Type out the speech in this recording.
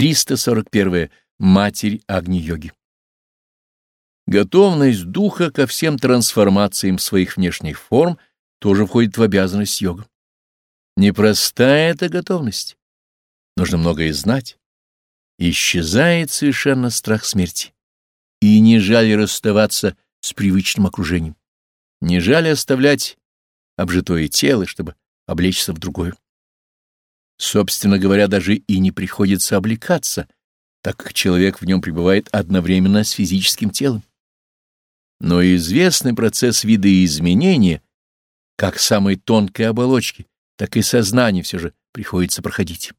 341. Матерь Агни-йоги. Готовность духа ко всем трансформациям своих внешних форм тоже входит в обязанность йога. Непростая эта готовность. Нужно многое знать. Исчезает совершенно страх смерти. И не жаль расставаться с привычным окружением. Не жаль оставлять обжитое тело, чтобы облечься в другое. Собственно говоря, даже и не приходится облекаться, так как человек в нем пребывает одновременно с физическим телом. Но известный процесс видоизменения, как самой тонкой оболочки, так и сознания все же приходится проходить.